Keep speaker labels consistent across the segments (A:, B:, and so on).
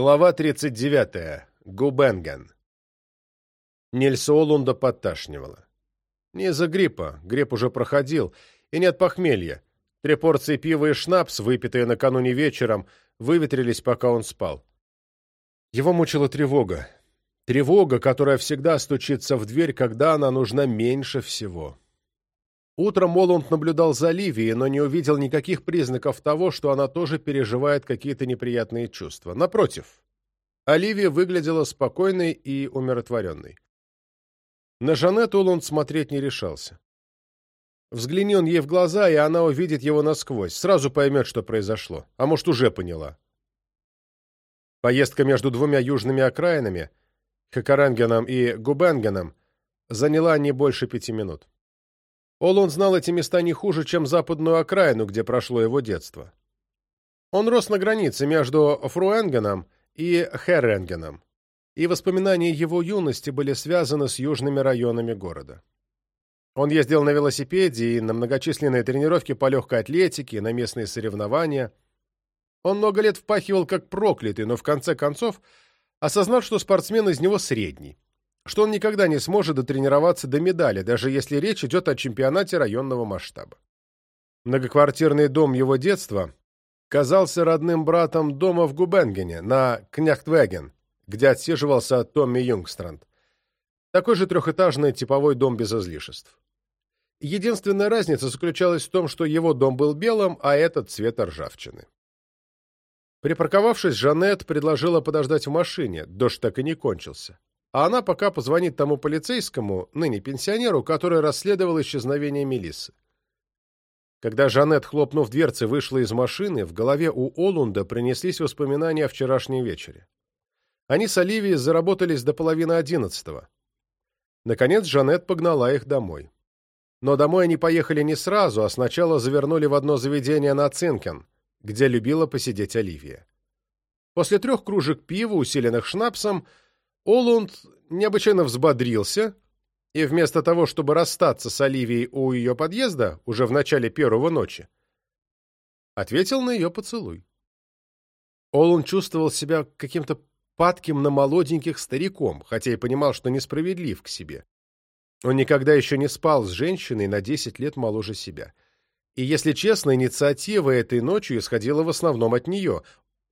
A: Глава 39. Губенген. Нельса Олунда подташнивала. Не из-за гриппа, грипп уже проходил, и нет похмелья. Три порции пива и шнапс, выпитые накануне вечером, выветрились, пока он спал. Его мучила тревога. Тревога, которая всегда стучится в дверь, когда она нужна меньше всего. Утром Оланд наблюдал за Ливией, но не увидел никаких признаков того, что она тоже переживает какие-то неприятные чувства. Напротив, Оливия выглядела спокойной и умиротворенной. На Жанет Оланд смотреть не решался. Взгляни он ей в глаза, и она увидит его насквозь, сразу поймет, что произошло, а может, уже поняла. Поездка между двумя южными окраинами, Хакарангеном и Губенгеном, заняла не больше пяти минут. Олон знал эти места не хуже, чем западную окраину, где прошло его детство. Он рос на границе между Фруэнгеном и Херренгеном, и воспоминания его юности были связаны с южными районами города. Он ездил на велосипеде и на многочисленные тренировки по легкой атлетике, на местные соревнования. Он много лет впахивал как проклятый, но в конце концов осознал, что спортсмен из него средний что он никогда не сможет дотренироваться до медали, даже если речь идет о чемпионате районного масштаба. Многоквартирный дом его детства казался родным братом дома в Губенгене на Княхтвеген, где отсиживался Томми Юнгстранд. Такой же трехэтажный типовой дом без излишеств. Единственная разница заключалась в том, что его дом был белым, а этот цвет ржавчины. Припарковавшись, Жанет предложила подождать в машине, дождь так и не кончился а она пока позвонит тому полицейскому, ныне пенсионеру, который расследовал исчезновение Мелиссы. Когда Жанет, хлопнув дверцы, вышла из машины, в голове у Олунда принеслись воспоминания о вчерашней вечере. Они с Оливией заработались до половины одиннадцатого. Наконец Жанет погнала их домой. Но домой они поехали не сразу, а сначала завернули в одно заведение на Цинкен, где любила посидеть Оливия. После трех кружек пива, усиленных шнапсом, Олунд необычайно взбодрился и вместо того, чтобы расстаться с Оливией у ее подъезда уже в начале первого ночи, ответил на ее поцелуй. Олунд чувствовал себя каким-то падким на молоденьких стариком, хотя и понимал, что несправедлив к себе. Он никогда еще не спал с женщиной на 10 лет моложе себя. И, если честно, инициатива этой ночью исходила в основном от нее.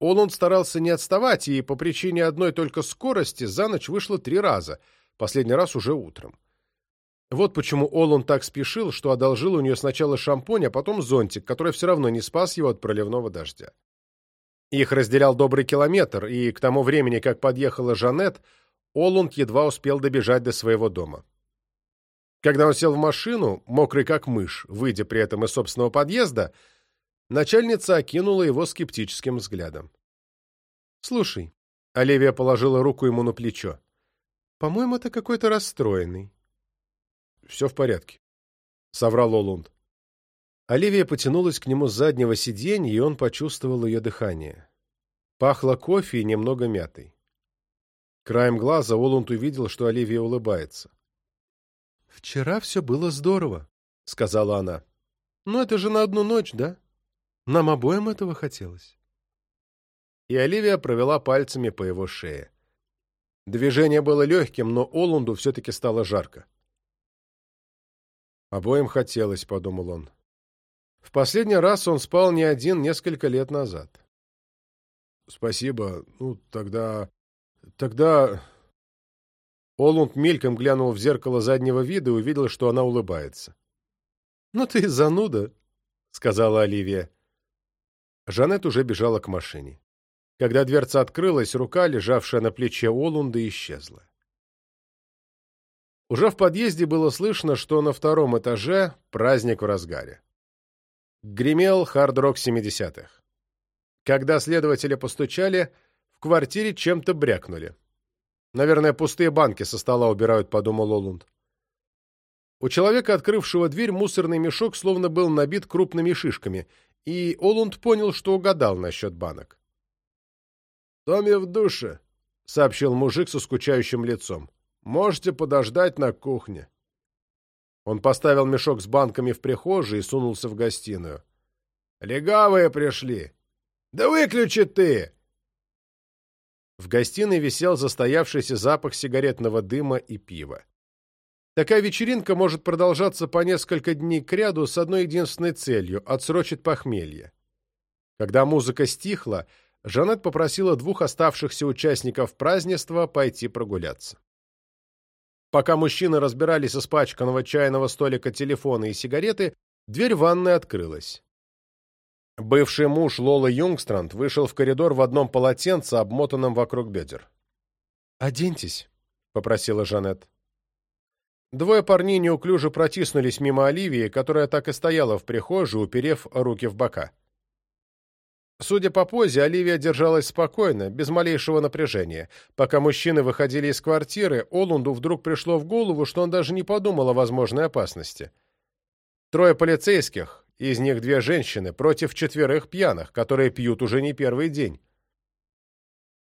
A: Олун старался не отставать, и по причине одной только скорости за ночь вышло три раза, последний раз уже утром. Вот почему Олун так спешил, что одолжил у нее сначала шампунь, а потом зонтик, который все равно не спас его от проливного дождя. Их разделял добрый километр, и к тому времени, как подъехала Жанет, Олунд едва успел добежать до своего дома. Когда он сел в машину, мокрый как мышь, выйдя при этом из собственного подъезда, Начальница окинула его скептическим взглядом. «Слушай», — Оливия положила руку ему на плечо, — «по-моему, ты какой-то расстроенный». «Все в порядке», — соврал Олунд. Оливия потянулась к нему с заднего сиденья, и он почувствовал ее дыхание. Пахло кофе и немного мятой. Краем глаза Олунд увидел, что Оливия улыбается. «Вчера все было здорово», — сказала она. «Но это же на одну ночь, да?» Нам обоим этого хотелось. И Оливия провела пальцами по его шее. Движение было легким, но Олунду все-таки стало жарко. «Обоим хотелось», — подумал он. В последний раз он спал не один несколько лет назад. «Спасибо. Ну, тогда... тогда...» Олунд мельком глянул в зеркало заднего вида и увидел, что она улыбается. «Ну ты зануда», — сказала Оливия. Жанет уже бежала к машине. Когда дверца открылась, рука, лежавшая на плече Олунда, исчезла. Уже в подъезде было слышно, что на втором этаже праздник в разгаре. Гремел хард-рок 70-х. Когда следователи постучали, в квартире чем-то брякнули. «Наверное, пустые банки со стола убирают», — подумал Олунд. У человека, открывшего дверь, мусорный мешок словно был набит крупными шишками — и Олунд понял, что угадал насчет банок. «Томми в душе», — сообщил мужик со скучающим лицом. «Можете подождать на кухне». Он поставил мешок с банками в прихожей и сунулся в гостиную. «Легавые пришли!» «Да выключи ты!» В гостиной висел застоявшийся запах сигаретного дыма и пива. Такая вечеринка может продолжаться по несколько дней кряду с одной единственной целью – отсрочить похмелье. Когда музыка стихла, Жанет попросила двух оставшихся участников празднества пойти прогуляться. Пока мужчины разбирались с испачканного чайного столика телефона и сигареты, дверь ванной открылась. Бывший муж Лолы Юнгстранд вышел в коридор в одном полотенце, обмотанном вокруг бедер. «Оденьтесь», — попросила Жанет. Двое парней неуклюже протиснулись мимо Оливии, которая так и стояла в прихожей, уперев руки в бока. Судя по позе, Оливия держалась спокойно, без малейшего напряжения. Пока мужчины выходили из квартиры, Олунду вдруг пришло в голову, что он даже не подумал о возможной опасности. Трое полицейских, из них две женщины, против четверых пьяных, которые пьют уже не первый день.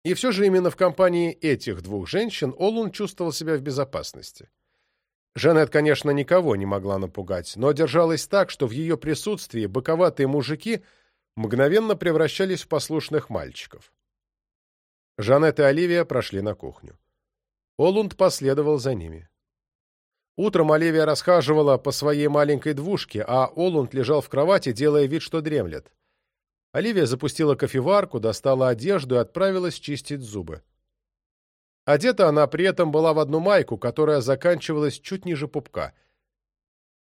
A: И все же именно в компании этих двух женщин Олун чувствовал себя в безопасности. Жанет, конечно, никого не могла напугать, но держалась так, что в ее присутствии боковатые мужики мгновенно превращались в послушных мальчиков. Жанет и Оливия прошли на кухню. Олунд последовал за ними. Утром Оливия расхаживала по своей маленькой двушке, а Олунд лежал в кровати, делая вид, что дремлет. Оливия запустила кофеварку, достала одежду и отправилась чистить зубы. А Одета она при этом была в одну майку, которая заканчивалась чуть ниже пупка.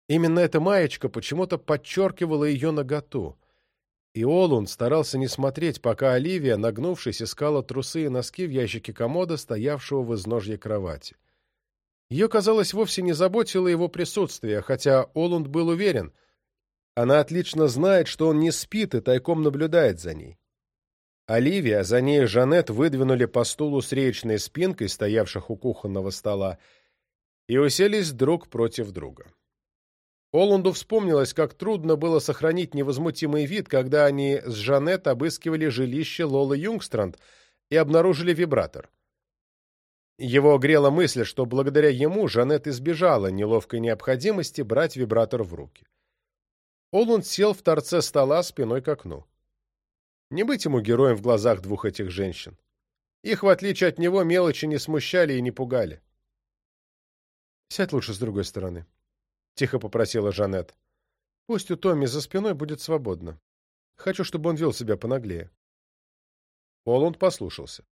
A: Именно эта маечка почему-то подчеркивала ее наготу. И Олун старался не смотреть, пока Оливия, нагнувшись, искала трусы и носки в ящике комода, стоявшего в изножье кровати. Ее, казалось, вовсе не заботило его присутствие, хотя Олунд был уверен. Она отлично знает, что он не спит и тайком наблюдает за ней. Оливия, за ней Жанет выдвинули по стулу с речной спинкой, стоявших у кухонного стола, и уселись друг против друга. Олунду вспомнилось, как трудно было сохранить невозмутимый вид, когда они с Жанет обыскивали жилище Лолы Юнгстранд и обнаружили вибратор. Его грела мысль, что благодаря ему Жанет избежала неловкой необходимости брать вибратор в руки. Олунд сел в торце стола спиной к окну. Не быть ему героем в глазах двух этих женщин. Их, в отличие от него, мелочи не смущали и не пугали. «Сядь лучше с другой стороны», — тихо попросила Жанет. «Пусть у Томми за спиной будет свободно. Хочу, чтобы он вел себя понаглее». Оланд послушался.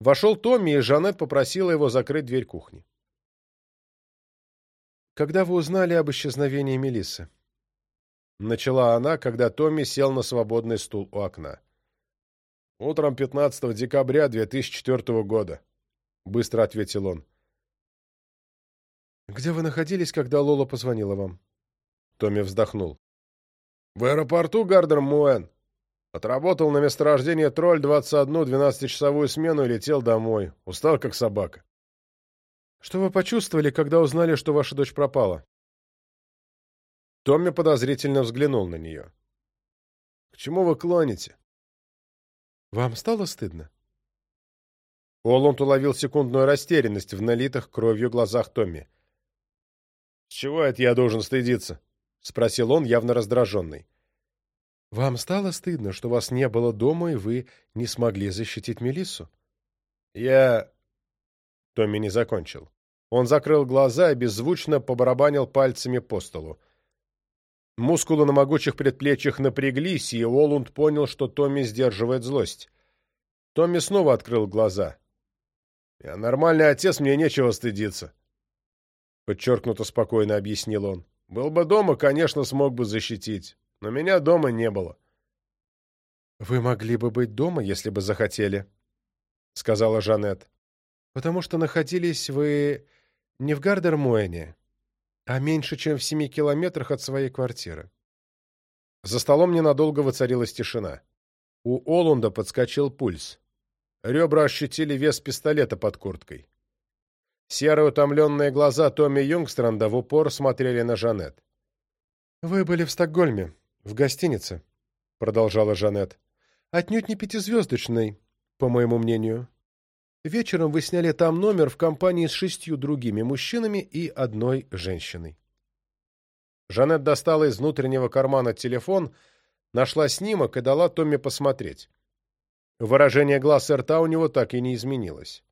A: Вошел Томми, и Жанет попросила его закрыть дверь кухни. «Когда вы узнали об исчезновении Мелиссы?» Начала она, когда Томми сел на свободный стул у окна. «Утром 15 декабря 2004 года», — быстро ответил он. «Где вы находились, когда Лола позвонила вам?» Томми вздохнул. «В аэропорту Гардер Муэн. Отработал на месторождении тролль 21 12-часовую смену и летел домой. Устал, как собака». «Что вы почувствовали, когда узнали, что ваша дочь пропала?» Томми подозрительно взглянул на нее. «К чему вы клоните?» Вам стало стыдно?» Оланд уловил секундную растерянность в налитых кровью глазах Томми. «С чего это я должен стыдиться?» — спросил он, явно раздраженный. «Вам стало стыдно, что вас не было дома, и вы не смогли защитить Мелиссу?» «Я...» Томми не закончил. Он закрыл глаза и беззвучно побарабанил пальцами по столу. Мускулы на могучих предплечьях напряглись, и Волунд понял, что Томми сдерживает злость. Томми снова открыл глаза. «Я нормальный отец, мне нечего стыдиться», — подчеркнуто спокойно объяснил он. «Был бы дома, конечно, смог бы защитить, но меня дома не было». «Вы могли бы быть дома, если бы захотели», — сказала Жанет. «Потому что находились вы не в Гардермуэне, а меньше, чем в семи километрах от своей квартиры. За столом ненадолго воцарилась тишина. У Олунда подскочил пульс. Ребра ощутили вес пистолета под курткой. Серые утомленные глаза Томми Юнгстранда в упор смотрели на Жанет. «Вы были в Стокгольме, в гостинице», — продолжала Жанет. «Отнюдь не пятизвездочной, по моему мнению. Вечером вы сняли там номер в компании с шестью другими мужчинами и одной женщиной. Жанет достала из внутреннего кармана телефон, нашла снимок и дала Томми посмотреть. Выражение глаз и рта у него так и не изменилось.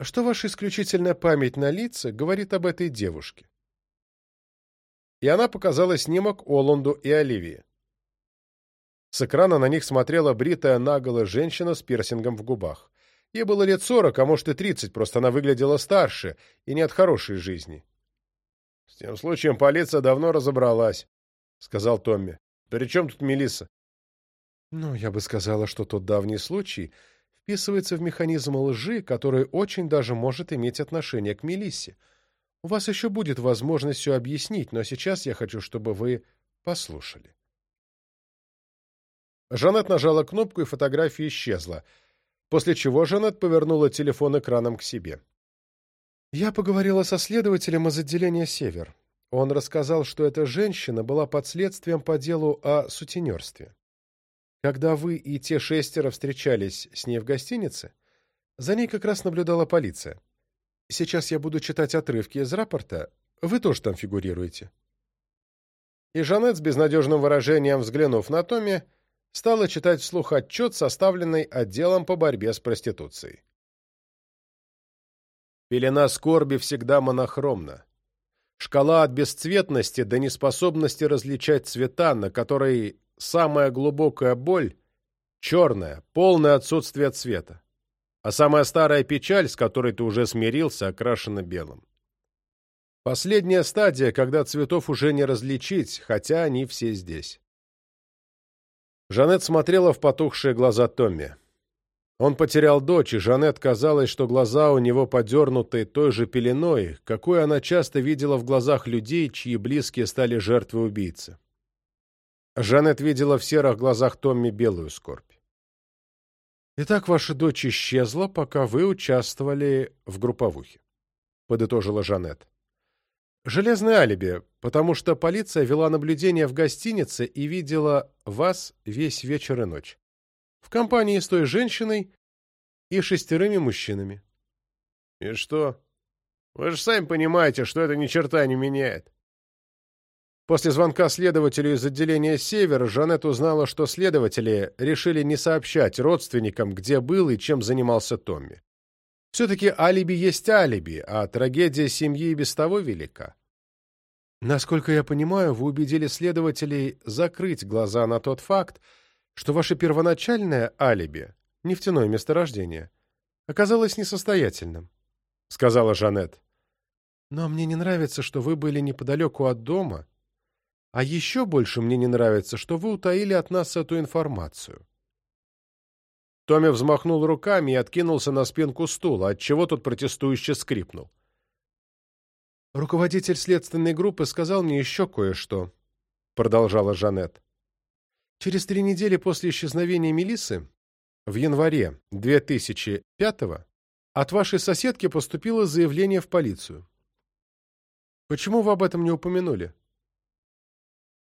A: Что ваша исключительная память на лица говорит об этой девушке? И она показала снимок Оланду и Оливии. С экрана на них смотрела бритая наголо женщина с пирсингом в губах. Ей было лет сорок, а может и тридцать, просто она выглядела старше и не от хорошей жизни. — С тем случаем полиция давно разобралась, — сказал Томми. — При чем тут Мелисса? — Ну, я бы сказала, что тот давний случай вписывается в механизм лжи, который очень даже может иметь отношение к Мелиссе. У вас еще будет возможность все объяснить, но сейчас я хочу, чтобы вы послушали. Жанет нажала кнопку, и фотография исчезла — после чего Жанет повернула телефон экраном к себе. «Я поговорила со следователем из отделения «Север». Он рассказал, что эта женщина была под следствием по делу о сутенерстве. Когда вы и те шестеро встречались с ней в гостинице, за ней как раз наблюдала полиция. Сейчас я буду читать отрывки из рапорта, вы тоже там фигурируете». И Жанет с безнадежным выражением, взглянув на Томми, стала читать вслух отчет, составленный отделом по борьбе с проституцией. Пелена скорби всегда монохромна. Шкала от бесцветности до неспособности различать цвета, на которой самая глубокая боль — черная, полное отсутствие цвета. А самая старая печаль, с которой ты уже смирился, окрашена белым. Последняя стадия, когда цветов уже не различить, хотя они все здесь. Жанет смотрела в потухшие глаза Томми. Он потерял дочь, и Жанет казалось, что глаза у него подернуты той же пеленой, какой она часто видела в глазах людей, чьи близкие стали жертвой убийцы. Жанет видела в серых глазах Томми белую скорбь. «Итак, ваша дочь исчезла, пока вы участвовали в групповухе», — подытожила Жанет. Железное алиби, потому что полиция вела наблюдение в гостинице и видела вас весь вечер и ночь. В компании с той женщиной и шестерыми мужчинами. И что? Вы же сами понимаете, что это ни черта не меняет. После звонка следователю из отделения «Север» Жанет узнала, что следователи решили не сообщать родственникам, где был и чем занимался Томми. Все-таки алиби есть алиби, а трагедия семьи без того велика. Насколько я понимаю, вы убедили следователей закрыть глаза на тот факт, что ваше первоначальное алиби, нефтяное месторождение, оказалось несостоятельным, — сказала Жанет. Но мне не нравится, что вы были неподалеку от дома, а еще больше мне не нравится, что вы утаили от нас эту информацию. Томми взмахнул руками и откинулся на спинку стула, отчего тот протестующе скрипнул. «Руководитель следственной группы сказал мне еще кое-что», — продолжала Жанет. «Через три недели после исчезновения Мелисы, в январе 2005-го, от вашей соседки поступило заявление в полицию. Почему вы об этом не упомянули?»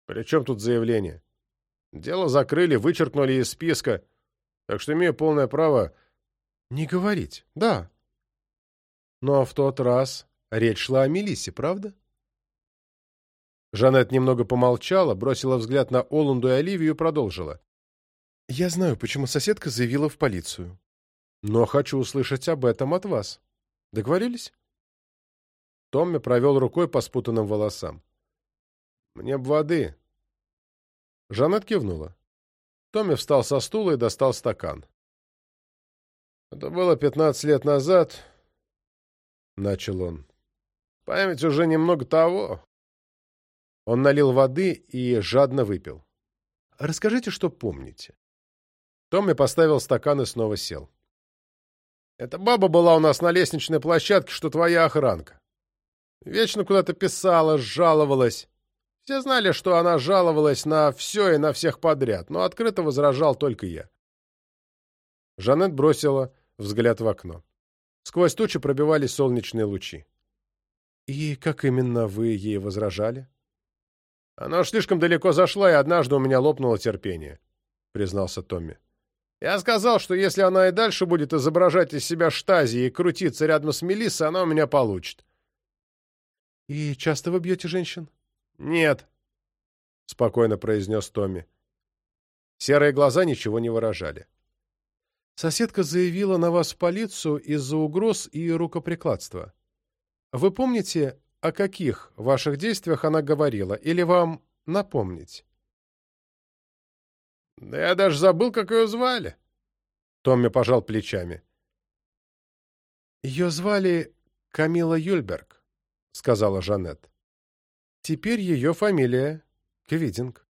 A: «При чем тут заявление? Дело закрыли, вычеркнули из списка» так что имею полное право не говорить, да. Но в тот раз речь шла о Мелиссе, правда? Жанет немного помолчала, бросила взгляд на Оланду и Оливию и продолжила. «Я знаю, почему соседка заявила в полицию. Но хочу услышать об этом от вас. Договорились?» Томми провел рукой по спутанным волосам. «Мне б воды». Жанет кивнула. Томми встал со стула и достал стакан. «Это было пятнадцать лет назад», — начал он. «Память уже немного того». Он налил воды и жадно выпил. «Расскажите, что помните». Томми поставил стакан и снова сел. «Эта баба была у нас на лестничной площадке, что твоя охранка. Вечно куда-то писала, жаловалась. Все знали, что она жаловалась на все и на всех подряд, но открыто возражал только я. Жанет бросила взгляд в окно. Сквозь тучи пробивались солнечные лучи. «И как именно вы ей возражали?» «Она уж слишком далеко зашла, и однажды у меня лопнуло терпение», — признался Томми. «Я сказал, что если она и дальше будет изображать из себя штази и крутиться рядом с Мелиссой, она у меня получит». «И часто вы бьете женщин?» «Нет», — спокойно произнес Томми. Серые глаза ничего не выражали. «Соседка заявила на вас в полицию из-за угроз и рукоприкладства. Вы помните, о каких ваших действиях она говорила, или вам напомнить?» «Да я даже забыл, как ее звали!» Томми пожал плечами. «Ее звали Камила Юльберг», — сказала Жанет. Теперь ее фамилия Квитинг.